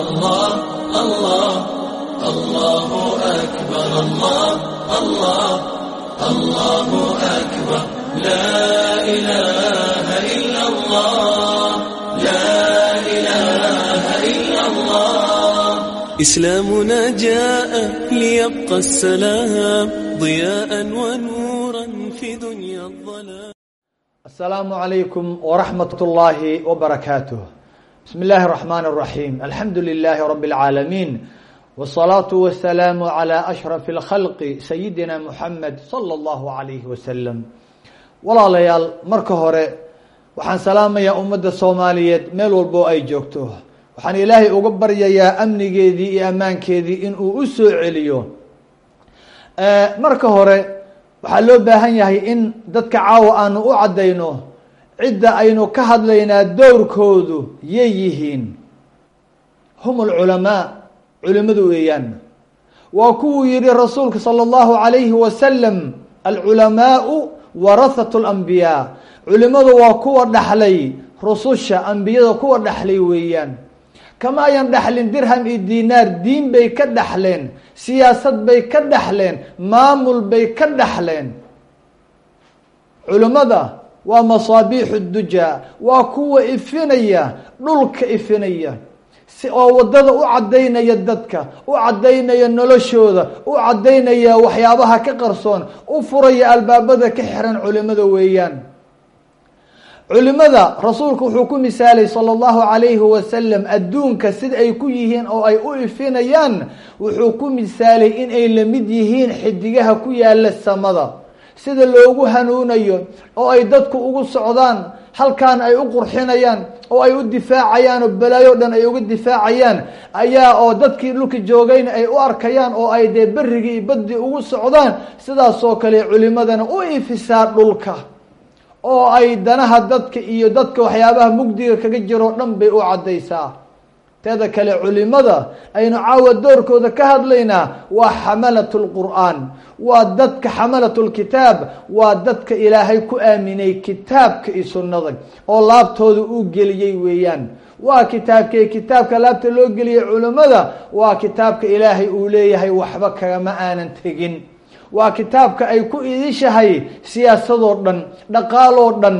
الله الله الله أكبر الله الله الله أكبر لا إله إلا الله إسلامنا جاء ليبقى السلام ضياء ونورا في دنيا الظلام السلام عليكم ورحمة الله وبركاته بسم الله الرحمن الرحيم الحمد لله رب العالمين والصلاة والسلام على أشرف الخلق سيدنا محمد صلى الله عليه وسلم walaalayaal marka hore waxaan salaamayaa ummadda soomaaliyeed meel walbo ay joogto waxaan ilaahay uga baryayaa amnigeedii iyo ammaankeedii inuu u soo celiyo marka hore waxaa loo baahan yahay in dadka caawa aanu u caddayno cidda aynu ka hadlaynaa dowrkoodu yay yihiin hum alculamaa culimadu weeyaan waa kuwuu yihi rasuulka salى اllahu عalayhi wasalam alculamaau warahat اlambiyaa culimadu waa kuwa dhaxlay rususha ambiyada kuwa dhaxlay weeyaan kama ayan dhaxlin dirham iyo dinaar diin bay ka dhaxleen siyaasad bay ka dhaxleen maamul bay ka dhaxleen culimada waa masaabiixu dujaa waa kuwa ifinaya dhulka ifinaya. Si oo waddada u caddaynaya dadka u caddaynaya noloshooda u caddaynaya waxyaabaha ka qarsoon u furaya albaabada ka xiran culimada weeyaan. Culimada rasuulku wuxuu ku misaalay salى اllahu alayhi wasalam adduunka sida ay ku yihiin oo ay u ifinayaan wuxuu ku misaalay in ay la mid yihiin xidigaha ku yaalla samada sida loogu hanuunayo oo ay dadku ugu socdaan halkaan ay u qurxinayaan oo ay u difaacayaan oo balaayo dhan ay uga difaacayaan ayaa oo dadkii dhulka joogayna ay u arkayaan oo ay dee berigii baddi ugu socdaan sidaasoo kale culimadana u ifisaa dhulka oo ay danaha dadka iyo dadka waxyaabaha mugdiga kaga jiroo dhan bay u caddaysaa teeda kale culimada aynu caawa doorkooda ka hadlaynaa waa xamalat lqur'aan waa dadka xamalat lkitaab waa dadka ilaahay ku aaminay kitaabka iyo sunnada oo laabtooda uu geliyey weeyaan. Waa kitaabkee kitaabka laabta loo geliyey culimada waa kitaabka ilaahay uu leeyahay waxba kagama aanan tegin waa kitaabka ay ku idishahay siyaasadoo dhan dhaqaaloo dhan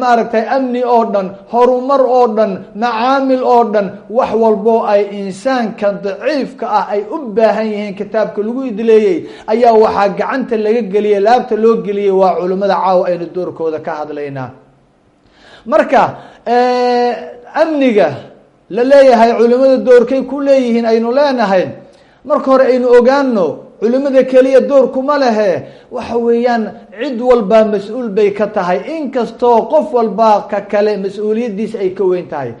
maaragtay amni oo dhan horumar oo dhan macaamil oo dhan wax walboo ay insaanka daciifka ah ay u baahan yihiin kitaabka lagu idleeyey ayaa waxaa gacanta laga geliyey laabta loo geliyey waa culimmada caawa aynu doorkooda ka hadlaynaa. Marka amniga la leeyahay culimada doorkay ku leeyihiin aynu leenahay marka hore aynu ogaano culimada keliya doorkuma lehe. Waxa weeyaan cid walbaa mas'uul bay ka tahay. Inkastoo qof walbaa ka kale mas'uuliyaddiisa ay ka weyn tahay.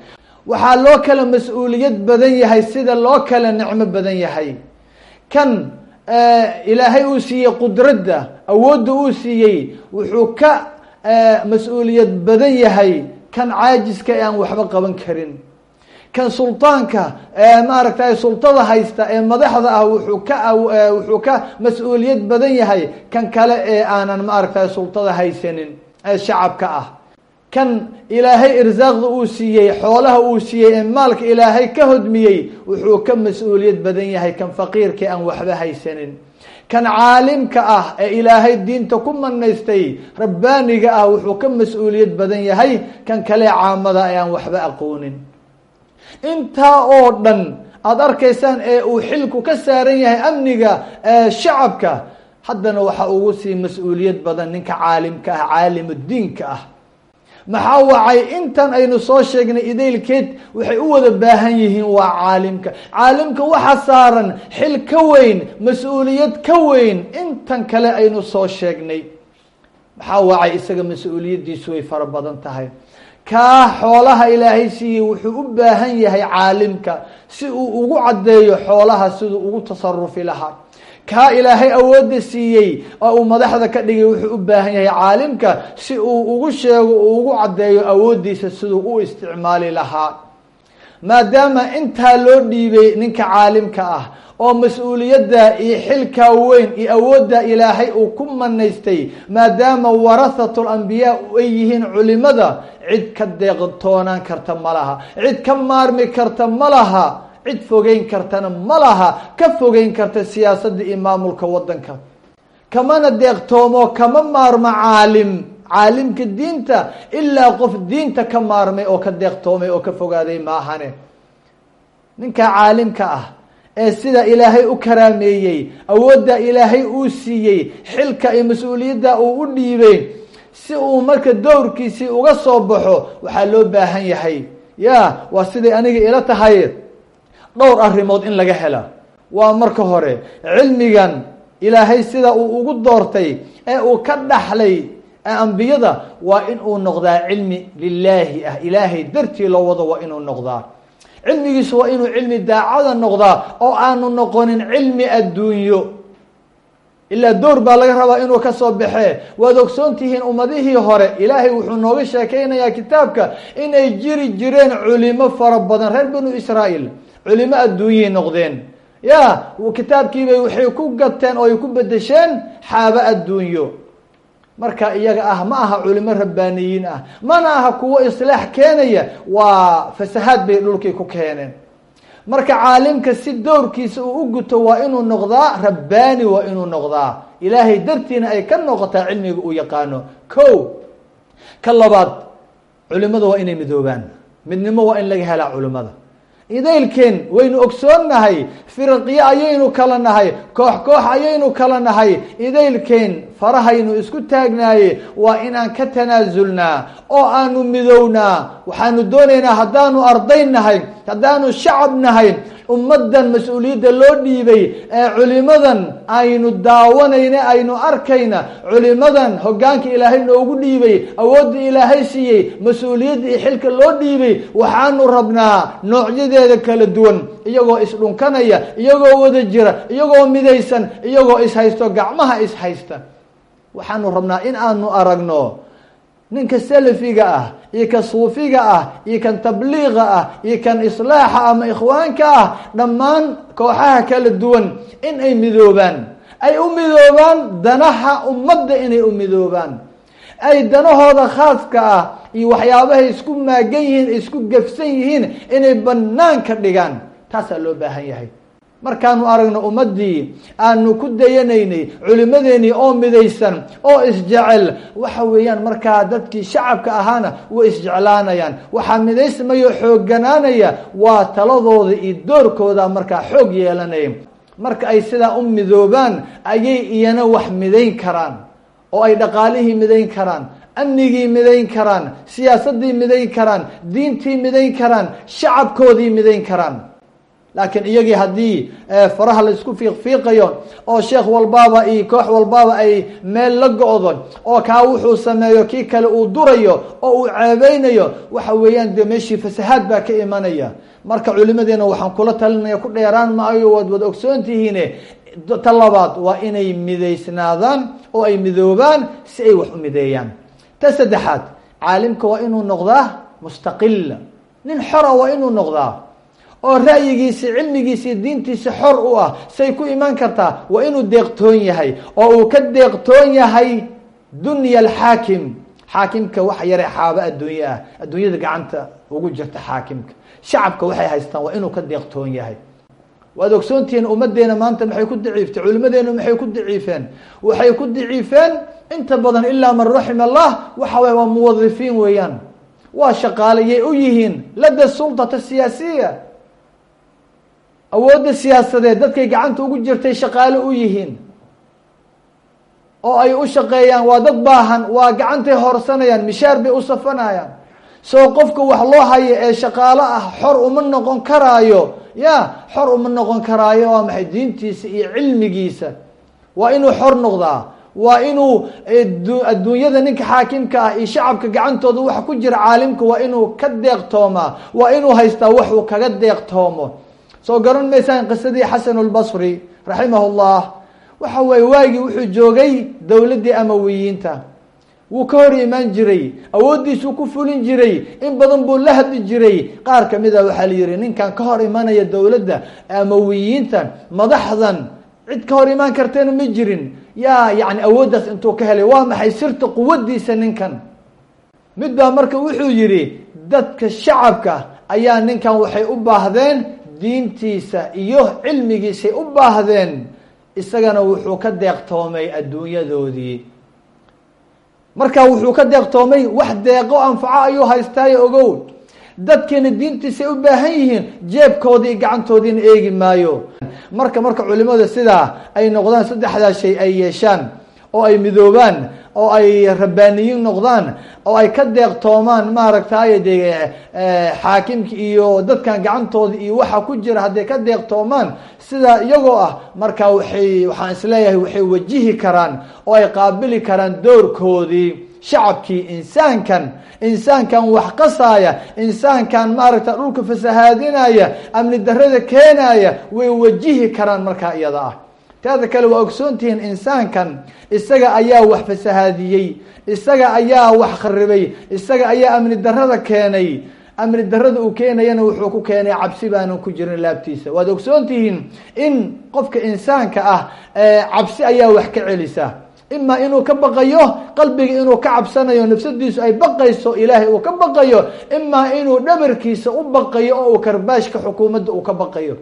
Waxaa loo kala mas'uuliyad badan yahay sida loo kala nicmo badan yahay. Kan ilaahay uu siiyey qudradda awoodda uu siiyey wuxuu ka mas'uuliyad badan yahay. Kan caajiska ee aan waxba qaban karin kan sultaanka maaragtay sultada haysta ee madaxda ah wuxuu ka wuxuu ka mas'uuliyad badan yahay kan kale ee aanan maaragtay sultada haysanin ee shacabka ah. Kan ilaahay irsaaqda uu siiyey xoolaha uu siiyey ee maalka ilaahay ka hodmiyey wuxuu ka mas'uuliyad badan yahay kan faqiirka aan waxba haysanin. Kan caalimka ah ee ilaahay diinta ku manaystay rabbaaniga ah wuxuu ka mas'uuliyad badan yahay kan kale caamada ee aan waxba aqoonin intaa oo dhan aada arkaysaan ee uu xilku ka saaran yahay amniga shacabka haddana waxaa ugu sii mas'uuliyad badan ninka caalimka ah caalimu diinka ah. Maxaa wacay? Intan aynu soo sheegnay idaylkeed waxay u wada baahan yihiin waa caalimka. Caalimka waxa saaran xil ka weyn mas'uuliyad ka weyn intan kale aynu soo sheegnay. Maxaa wacay? Isaga mas'uuliyaddiisu way fara badan tahay kaa xoolaha ilaahay siiyey wuxuu u baahan yahay caalimka si uu ugu caddeeyo xoolaha siduu ugu tasarufi lahaa. Kaa ilaahay awoodda siiyey oo uu madaxda ka dhigay wuxuu u baahan yahay caalimka si uu ugu sheego uu ugu caddeeyo awooddiisa siduu u isticmaali lahaa. Maadaama intaa loo dhiibay ninka caalimka ah oo mas'uuliyadda iyo xilkaa weyn iyo awoodda ilaahay uu ku manaystay maadaama warahatu lambiyaa ay yihiin culimada cid ka deeqtoonaan karta ma laha cid ka maarmi karta ma laha cid fogeyn kartana ma laha ka fogeyn karta siyaasadda iyo maamulka waddanka. Kamana deeqtoomo kama maarmo caalim caalimka diinta ilaa qof diinta ka maarmay oo ka deeqtoomay oo ka fogaaday maahane. Ninka caalimka ah ee sida ilaahay u karaameeyey awoodda ilaahay uu siiyey xilka iyo mas'uuliyadda uu u dhiibay si uu marka dowrkiisii uga soo baxo waxaa loo baahan yahay. Ya waa siday aniga ila tahay. Dhowr arrimood in laga hela. Waa marka hore cilmigan ilaahay sida uu ugu doortay ee uu ka dhaxlay ambiyada waa in uu noqdaa cilmi lilaahi ah. Ilaahay dartii loo wado waa inuu noqdaa cilmigiisu waa inuu cilmi daacada noqdaa oo aanu noqonin cilmi adduunyo. Ilaa door baa laga rabaa inuu ka soo baxee waad ogsoon tihiin ummadihii hore ilaahay wuxuu nooga sheekeynayaa kitaabka inay jiri jireen culimo fara badan reer banu israael culimo adduunyay noqdeen. Ya kitaabkiibay waxay ku gateen oo ay ku bedesheen xaabo adduunyo marka iyaga ah ma aha culimo rabbaaniyiin ah. Mana aha kuwo islaax keenaya. Waa fasahaad bay dhulkii ku keeneen. Marka caalimka si dowrkiisa uu u guto waa inuu noqdaa rabbaani waa inuu noqdaa. Ilaahay dartiina ay ka noqotaa cilmiga uu yaqaano. Ko ka labaad culimada waa inay midoobaan. Midnimo waa in laga helaa culimada idaylkeen waynu ogsoonnahay firqiye ayaynu kala nahay koox koox ayaynu kala nahay idaylkeen farahaynu isku taagnaaye waa inaan ka tanaasulnaa oo aanu midownaa waxaanu doonaynaa haddaanu arday nahay haddaanu shacab nahay ummaddan mas'uuliyadda loo dhiibay ee culimadan aynu daawanayna aynu arkayna culimadan hoggaanka ilaahay noogu dhiibay awoodda ilaahay siiyey mas'uuliyadda iyo xilka loo dhiibay waxaanu rabnaa noocyadeeda kala duwan iyagoo isdhunkanaya iyagoo wada jira iyagoo midaysan iyagoo ishaysto gacmaha ishaysta waxaanu rabnaa in aanu aragno ninka salafiga ah iyo kan suufiga ah iyo kan tabliiqa ah iyo kan islaaxa ama ikhwaanka ah dhammaan kooxaha kala duwan in ay midoobaan. Ay u midoobaan danaha ummadda inay u midoobaan. Ay danahooda khaaska ah iyo waxyaabahay isku maagan yihiin isku gefsan yihiin inay banaanka dhigaan. Taasaa loo baahan yahay markaanu aragno ummaddii aanu ku dayanaynay culimadeenii oo midaysan oo isjecel. Waxa weeyaan markaa dadkii shacabka ahaana way isjeclaanayaan. Waxaa midaysmayo xoogganaanaya waa taladooda iyo doorkooda markaa xoog yeelanaya marka ay sidaa u midoobaan ayay iyana wax midayn karaan oo ay dhaqaalihii midayn karaan amnigii midayn karaan siyaasaddii midayn karaan diintii midayn karaan shacabkoodii midayn karaan laakiin iyagii haddii faraha la isku fiiqfiiqayo oo sheekh walbaaba iyo koox walbaaba ay meel la go-do oo kaa wuxuu sameeyo kii kale uu durayo oo uu ceebeynayo waxa weeyaan dee meeshii fasahaad baa ka imanaya. Marka culimadeena waxaan kula talinaya ku dheeraan maayo waad wad ogsoon tihiine. Ta labaad waa inay midaysnaadaan oo ay midoobaan si ay wax u mideeyaan. Ta saddexaad caalimka waa inuu noqdaa mustaqila nin xora waa inuu noqdaa oo ra'yigiisi cilmigiisi diintiisa xor u ah say ku imaan kartaa waa inuu deeqtoon yahay. Oo uu ka deeqtoon yahay dunya alxaakim xaakimka wax yare xaabo adduunye ah. Adduunyada gacanta ugu jirta xaakimka. Shacabka waxay haystaan waa inuu ka deeqtoon yahay. Waad ogsoontihiin ummadeena maanta maxay ku daciiftay culimadeenu maxay ku daciifeen? Waxay ku daciifeen inta badan ilaa man raxima allah waxa wey waa muwadifiin weeyaan. Waa shaqaaleyay u yihiin. Lada sultata siyaasiya awoodda siyaasadeed dadkay gacanta ugu jirtay shaqaale u yihiin. Oo ay u shaqeeyaan waa dad baahan waa gacantay horsanayaan mishaar bay u safanayaan. Soo qofka wax loo hayo ee shaqaalo ah xor uma noqon karaayo. Ya xor uma noqon karaayo waa maxay diintiisa iyo cilmigiisa? Waa inuu xor noqdaa. Waa inuu adduunyada ninka xaakimka ah iyo shacabka gacantooda waxa ku jira caalimka waa inuu ka deeqtoomaa. Waa inuu haystaa waxuu kaga deeqtoomo soo garan maysaan qisadii xasan lbasri raximah llah waxa weye waagii wuxuu joogay dowladdii amawiyiinta. Wuu ka hor imaan jiray awooddiisuu ku fulin jiray in badan buu la hadli jiray. Qaar kamida waxaa la yihi ninkan ka hor imanaya dowladda amawiyiinta madaxdan cid ka hor imaan karteena ma jirin. Yaa yani awooddaas intuu ka helay waa maxay sirta quwaddiisa ninkan? Mid baa marka wuxuu yihi dadka shacabka ayaa ninkan waxay u baahdeen diintiisa iyo cilmigiisay u baahdeen isagana wuxuu ka deeqtoomay adduunyadoodii. Marka wuxuu ka deeqtoomay wax deeqo anfaco ayuu haystaayo ogow. Dadkeena diintiisay u baahan yihiin jeebkoodii gacantoodiina eegi maayo. Marka marka culimada sidaa ay noqdaan saddexdaa shay ay yeeshaan oo ay midoobaan oo ay rabbaaniyiin noqdaan oo ay ka deeqtoomaan maaragtay de xaakimki iyo dadkan gacantooda iyo waxa ku jira hadday ka deeqtoomaan sidaa iyagoo ah marka waxay waxaan is leeyahay waxay wajihi karaan oo ay qaabili karaan doorkoodii shacabkii insaankan insaankan wax qasaaya insaankan maaragta dhulka fasahaadinaya amni darada keenaya way wajihi karaan markaa iyada ah taada kale waa ogsoontihiin insaankan. Isaga ayaa wax fasahaadiyey. Isaga ayaa wax kharibay. Isaga ayaa amni darada keenay. Amni darada uu keenayana wuxuu ku keenay cabsi baanan ku jirin laabtiisa. Waad ogsoontihiin in qofka insaanka ah cabsi ayaa wax ka celisa. Ima inuu ka baqayo qalbiga inuu ka cabsanayo nafsadiisu ay baqayso ilaahay uu ka baqayo. Ima inuu dhabarkiisa u baqayo oo uu karbaashka xukuumadda uu ka baqayo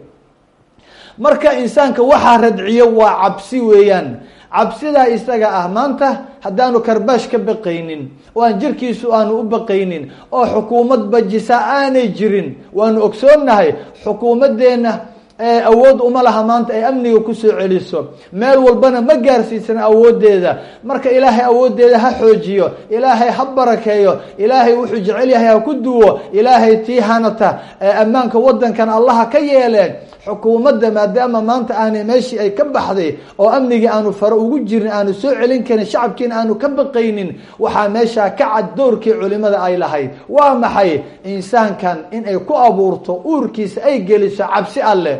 marka insaanka waxaa radciyo waa cabsi weeyaan. Cabsidaa isaga ah maanta haddaanu karbaash ka baqaynin oo aan jirkiisu aanu u baqaynin oo xukuumad bajisa aanay jirin waanu ogsoonnahay xukuumaddeena awood uma laha maanta ay amniga ku soo celiso. Meel walbana ma gaarsiisan awoodeeda marka ilaahay awoodeeda ha xoojiyo ilaahay ha barakeeyo ilaahay wuxuu jecel yahay ha ku duwo ilaahay tii hanata ammaanka wadankan allaha ka yeeleen xukuumadda maadaama maanta aanay meeshii ay ka baxday oo amnigii aanu faro ugu jirin aanu soo celin karin shacabkiina aanu ka baqaynin waxaa meeshaa ka cad doorkii culimada ay lahayd. Waa maxay? Insaankan in ay ku abuurto uurkiisa ay geliso cabsi alleh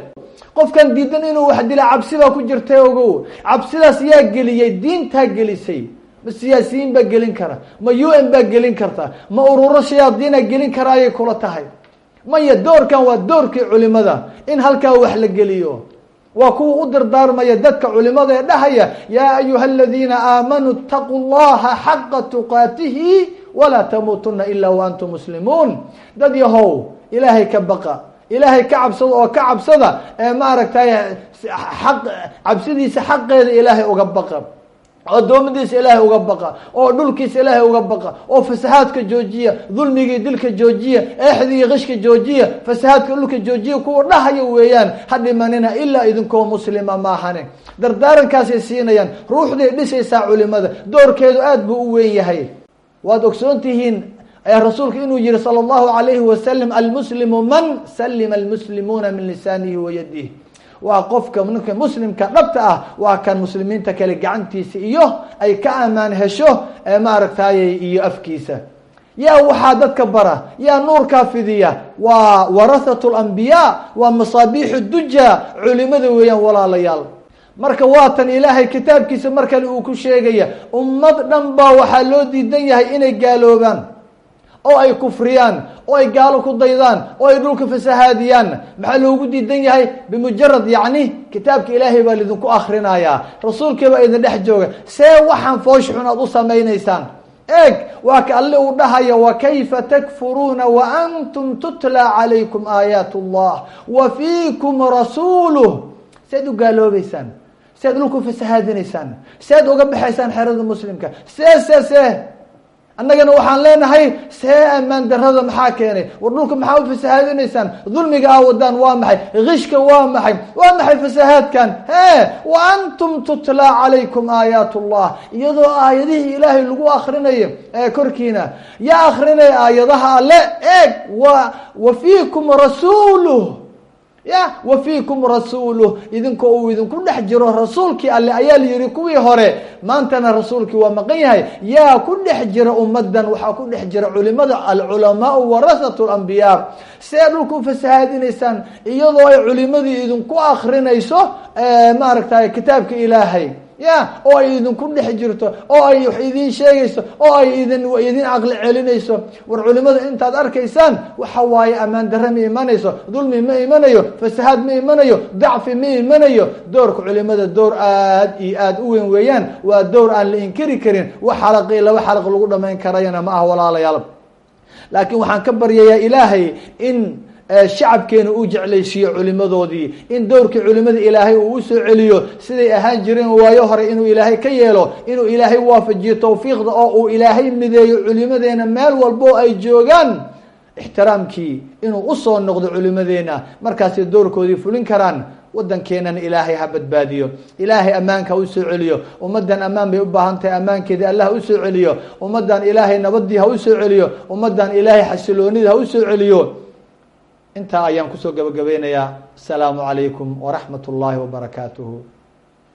qofkan diidan inuu wax dila cabsi baa ku jirta ogow cabsidaas yaa geliyey diintaa gelisay. Ma siyaasiyiin baa gelin kara ma u n baa gelin karta ma ururo shayaadiina gelin kara ayay kula tahay. Maya doorkan waa doorkii culimada in halkaa wax la geliyo. Waa kuwa u dardaarmaya dadka culimada ee dhahaya yaa ayuha aladiina aamanuu itaquu llaha xaqa tuqaatihi walaa tamuutuna ila wa antum muslimuun. Dad yahow ilaahay ka baqa ilaahay ka cabsada oo ka cabsada ee maaragtay xaq cabsidiisa xaqeeda ilaahay uga baqa. Adoomadiisa ilaahay uga baqa. Oo dhulkiisa ilaahay uga baqa. Oo fasahaadka joojiya dulmigii dilka joojiya eexdigii qishka joojiya fasahaadka dhulka joojiya kuwa dhahaya weeyaan ha dhimanina ilaa idinkoo muslima maahane. Dardaarankaasay siinayaan ruuxday dhisaysaa culimada doorkeedu aada buu u weyn yahay. Waad ogsoon tihiin rasuulku inuu yihi salى اllahu alayhi wasalam almuslimu man salima almuslimuuna min lisaanihi wa yadihi waa qofka ninka muslimka dhabta ah waa kan muslimiinta kale gacantiisa iyo ay ka amaan hesho maaragtay iyo afkiisa yaa waxaa dadka bara yaa nuurkaa fidiya waa warahat اlambiya waa masaabiixu duja culimada weeyaan walaalayaal marka waatan ilaahay kitaabkiisa mar kale uu ku sheegaya ummad dhan baa waxaa loo diidan yahay inay gaaloobaan oo ay kufriyaan oo ay gaalo ku daydaan oo ay dhulka fasahaadiyaan. Maxaa loogu diidan yahay? Bimujarad yacni kitaabka ilaahay baa lidinku akrinayaa rasuulkii baa idin dhex jooga. See waxaan foosh xun aad u samaynaysaan. Eeg waa ka alle uu dhahaya wakayfa takfuruuna waantum tutla calaykum aayaat اllah wa fiikum rasuuluh. Sead u gaaloobeysaan sead dhulku fasahaadinaysaan sead uga baxaysaan xerada muslimka. See see see annagana waxaan leenahay see amaan darada maxaa keenay? War dhulka maxaa u fasahaadinaysaan? Dulmiga aa wadaan waa maxay? Kishka waa maxay? Waa maxay fasahaadkan? He wa antum tutla calaykum aayaat iyadoo aayadihii ilaahay lagu akrinayo ee korkiina yaa akrinaya aayadaha alle eeg wa wa fiikum rasuuluh ya wa fiikum rasuuluh. Idinkoo uu idinku dhex jiro rasuulkii alle ayaa la yihi kuwii hore. Maantana rasuulkii waa maqan yahay. Yaa ku dhex jira ummadan waxaa ku dhex jira culimada alculamaau warasat lambiyaa see dhulka ufasahaadinaysaan iyadoo ay culimadii idinku akrinayso maaragtay kitaabka ilaahay ya oo ay idinku dhex jirto oo ay wax idin sheegayso oo ay idin idin caqli celinayso. War culimada intaad arkaysaan waxa waaye ammaan darre ma imanayso dulmi ma imanayo fasahaad ma imanayo dacfi ma imanayo. Doorka culimada door aad iyo aada u weyn weeyaan waa door aan la inkiri karin. Wax xalaqi laba xalaq lagu dhamayn karayana ma ah walaalayaal. Laakiin waxaan ka baryayaa ilaahay in shacabkeena uu jeclaysiiyo culimadoodii in dowrkii culimada ilaahay uu u soo celiyo siday ahaan jireen waayo hore inuu ilaahay ka yeelo inuu ilaahay waafajiyo tawfiiqda oo uu ilaahay mideeyo culimadeena meel walbo ay joogaan ixtiraamkii inuu u soo noqdo culimadeena markaasay dowrkoodii fulin karaan wadankeenana ilaahay ha badbaadiyo. Ilaahay ammaanka ha u soo celiyo. Ummaddan ammaan bay u baahan tahay ammaankeedii allah ha u soo celiyo. Ummaddan ilaahay nabadii ha u soo celiyo. Ummaddan ilaahay xasiloonida ha u soo celiyo intaa ayaan ku soo gabagabeynayaa asalaamu calaykum waraxmat ullaahi wabarakaatuhu